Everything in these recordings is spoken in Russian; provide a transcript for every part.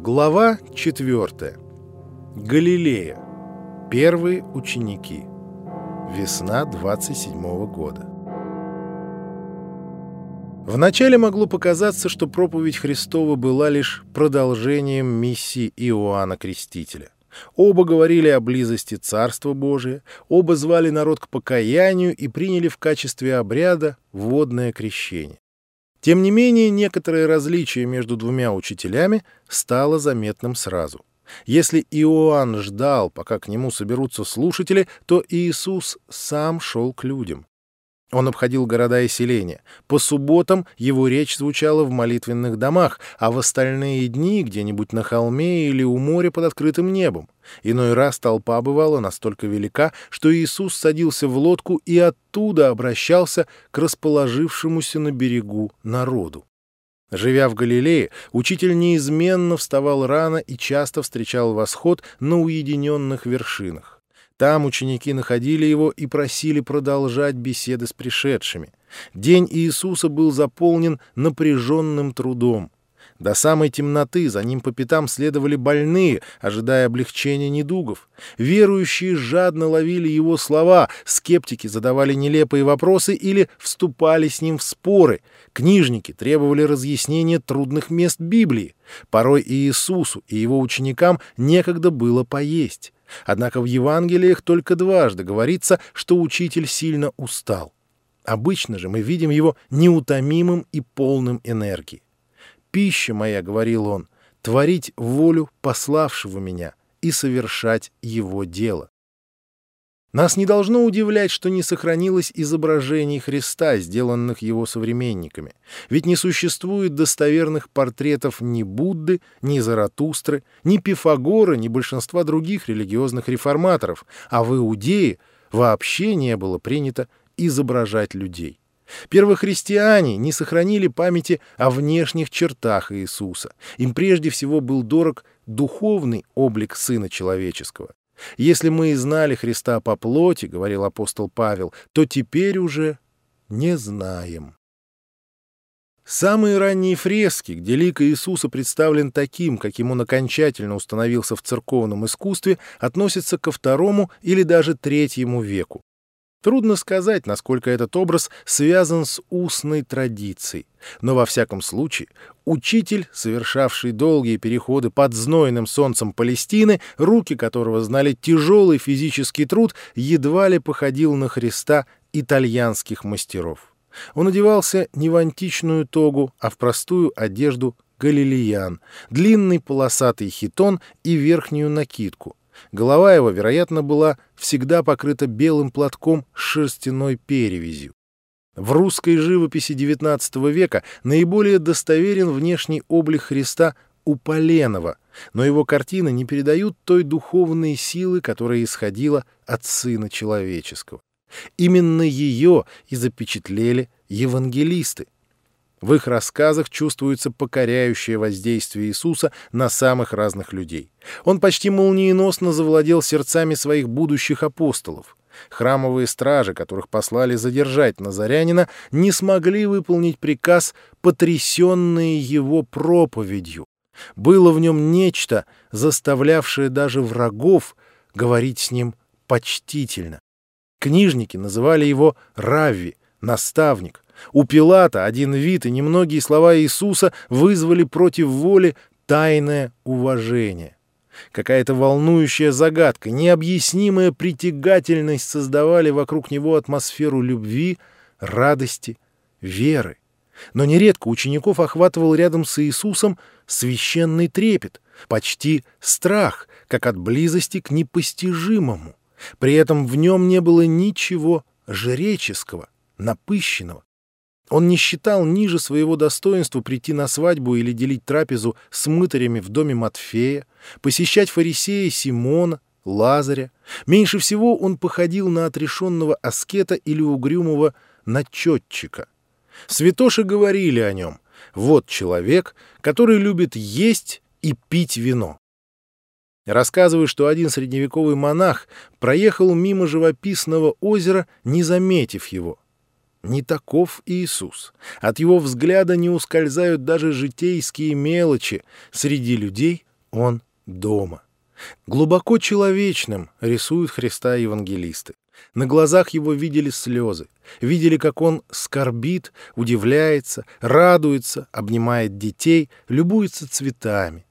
Глава 4. Галилея. Первые ученики. Весна 27 года. Вначале могло показаться, что проповедь Христова была лишь продолжением миссии Иоанна Крестителя. Оба говорили о близости Царства Божия, оба звали народ к покаянию и приняли в качестве обряда водное крещение. Тем не менее, некоторое различие между двумя учителями стало заметным сразу. Если Иоанн ждал, пока к нему соберутся слушатели, то Иисус сам шел к людям. Он обходил города и селения. По субботам его речь звучала в молитвенных домах, а в остальные дни где-нибудь на холме или у моря под открытым небом. Иной раз толпа бывала настолько велика, что Иисус садился в лодку и оттуда обращался к расположившемуся на берегу народу. Живя в Галилее, учитель неизменно вставал рано и часто встречал восход на уединенных вершинах. Там ученики находили его и просили продолжать беседы с пришедшими. День Иисуса был заполнен напряженным трудом. До самой темноты за ним по пятам следовали больные, ожидая облегчения недугов. Верующие жадно ловили его слова, скептики задавали нелепые вопросы или вступали с ним в споры. Книжники требовали разъяснения трудных мест Библии. Порой и Иисусу, и его ученикам некогда было поесть. Однако в Евангелиях только дважды говорится, что учитель сильно устал. Обычно же мы видим его неутомимым и полным энергии. «Пища моя, — говорил он, — творить волю пославшего меня и совершать его дело». Нас не должно удивлять, что не сохранилось изображений Христа, сделанных его современниками. Ведь не существует достоверных портретов ни Будды, ни Заратустры, ни Пифагора, ни большинства других религиозных реформаторов, а в Иудее вообще не было принято изображать людей. Первохристиане не сохранили памяти о внешних чертах Иисуса. Им прежде всего был дорог духовный облик Сына Человеческого. Если мы и знали Христа по плоти, — говорил апостол Павел, — то теперь уже не знаем. Самые ранние фрески, где лик Иисуса представлен таким, каким он окончательно установился в церковном искусстве, относятся ко второму или даже третьему веку. Трудно сказать, насколько этот образ связан с устной традицией, но во всяком случае учитель, совершавший долгие переходы под знойным солнцем Палестины, руки которого знали тяжелый физический труд, едва ли походил на Христа итальянских мастеров. Он одевался не в античную тогу, а в простую одежду галилеян, длинный полосатый хитон и верхнюю накидку, Голова его, вероятно, была всегда покрыта белым платком с шерстяной перевязью. В русской живописи XIX века наиболее достоверен внешний облик Христа у Поленова, но его картины не передают той духовной силы, которая исходила от Сына Человеческого. Именно ее и запечатлели евангелисты — в их рассказах чувствуется покоряющее воздействие Иисуса на самых разных людей. Он почти молниеносно завладел сердцами своих будущих апостолов. Храмовые стражи, которых послали задержать Назарянина, не смогли выполнить приказ, потрясенные его проповедью. Было в нем нечто, заставлявшее даже врагов говорить с ним почтительно. Книжники называли его Равви, наставник, у Пилата один вид и немногие слова Иисуса вызвали против воли тайное уважение. Какая-то волнующая загадка, необъяснимая притягательность создавали вокруг него атмосферу любви, радости, веры. Но нередко учеников охватывал рядом с Иисусом священный трепет, почти страх, как от близости к непостижимому. При этом в нем не было ничего жреческого, напыщенного. Он не считал ниже своего достоинства прийти на свадьбу или делить трапезу с мытарями в доме Матфея, посещать фарисея Симона, Лазаря. Меньше всего он походил на отрешенного аскета или угрюмого начетчика. Святоши говорили о нем. Вот человек, который любит есть и пить вино. Рассказывают, что один средневековый монах проехал мимо живописного озера, не заметив его — не таков Иисус. От его взгляда не ускользают даже житейские мелочи. Среди людей Он дома. Глубоко человечным рисуют Христа евангелисты. На глазах его видели слезы, видели, как он скорбит, удивляется, радуется, обнимает детей, любуется цветами.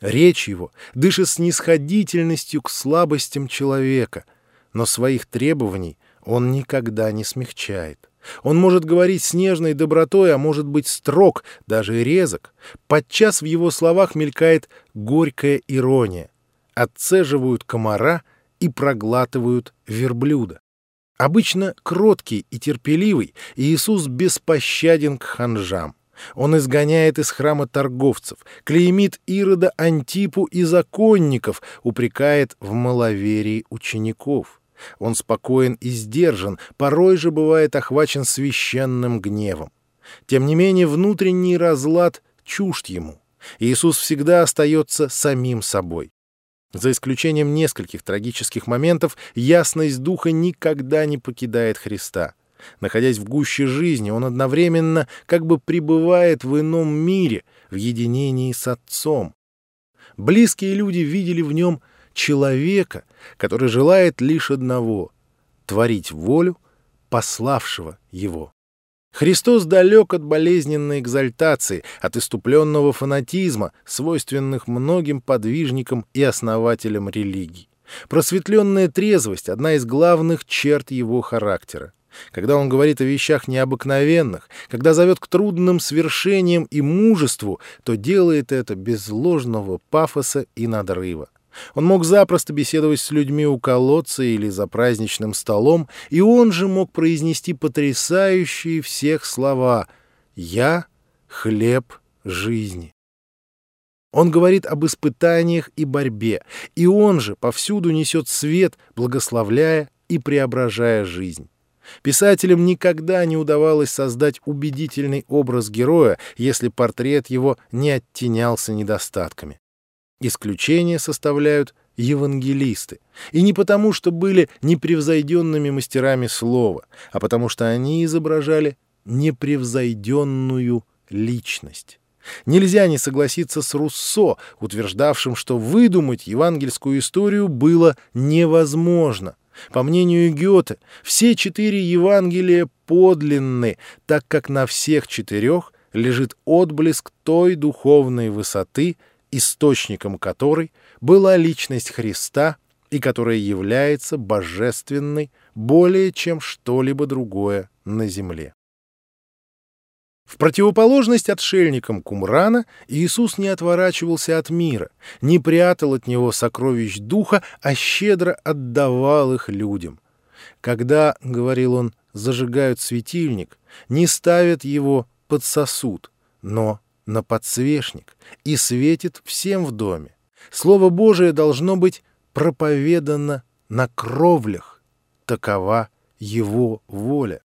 Речь его дышит снисходительностью к слабостям человека, но своих требований он никогда не смягчает. Он может говорить с нежной добротой, а может быть строг, даже резок. Подчас в его словах мелькает горькая ирония. Отцеживают комара и проглатывают верблюда. Обычно кроткий и терпеливый, Иисус беспощаден к ханжам. Он изгоняет из храма торговцев, клеймит Ирода Антипу и законников, упрекает в маловерии учеников. Он спокоен и сдержан, порой же бывает охвачен священным гневом. Тем не менее, внутренний разлад чужд ему. Иисус всегда остается самим собой. За исключением нескольких трагических моментов, ясность духа никогда не покидает Христа. Находясь в гуще жизни, он одновременно как бы пребывает в ином мире, в единении с Отцом. Близкие люди видели в нем человека, который желает лишь одного — творить волю пославшего его. Христос далек от болезненной экзальтации, от иступленного фанатизма, свойственных многим подвижникам и основателям религий. Просветленная трезвость — одна из главных черт его характера. Когда он говорит о вещах необыкновенных, когда зовет к трудным свершениям и мужеству, то делает это без ложного пафоса и надрыва. Он мог запросто беседовать с людьми у колодца или за праздничным столом, и он же мог произнести потрясающие всех слова «Я — хлеб жизни». Он говорит об испытаниях и борьбе, и он же повсюду несет свет, благословляя и преображая жизнь. Писателям никогда не удавалось создать убедительный образ героя, если портрет его не оттенялся недостатками. Исключение составляют евангелисты. И не потому, что были непревзойденными мастерами слова, а потому что они изображали непревзойденную личность. Нельзя не согласиться с Руссо, утверждавшим, что выдумать евангельскую историю было невозможно. По мнению Гёте, все четыре Евангелия подлинны, так как на всех четырех лежит отблеск той духовной высоты, источником которой была личность Христа и которая является божественной более чем что-либо другое на земле. В противоположность отшельникам Кумрана Иисус не отворачивался от мира, не прятал от него сокровищ духа, а щедро отдавал их людям. Когда, — говорил он, — зажигают светильник, не ставят его под сосуд, но на подсвечник и светит всем в доме. Слово Божие должно быть проповедано на кровлях. Такова его воля.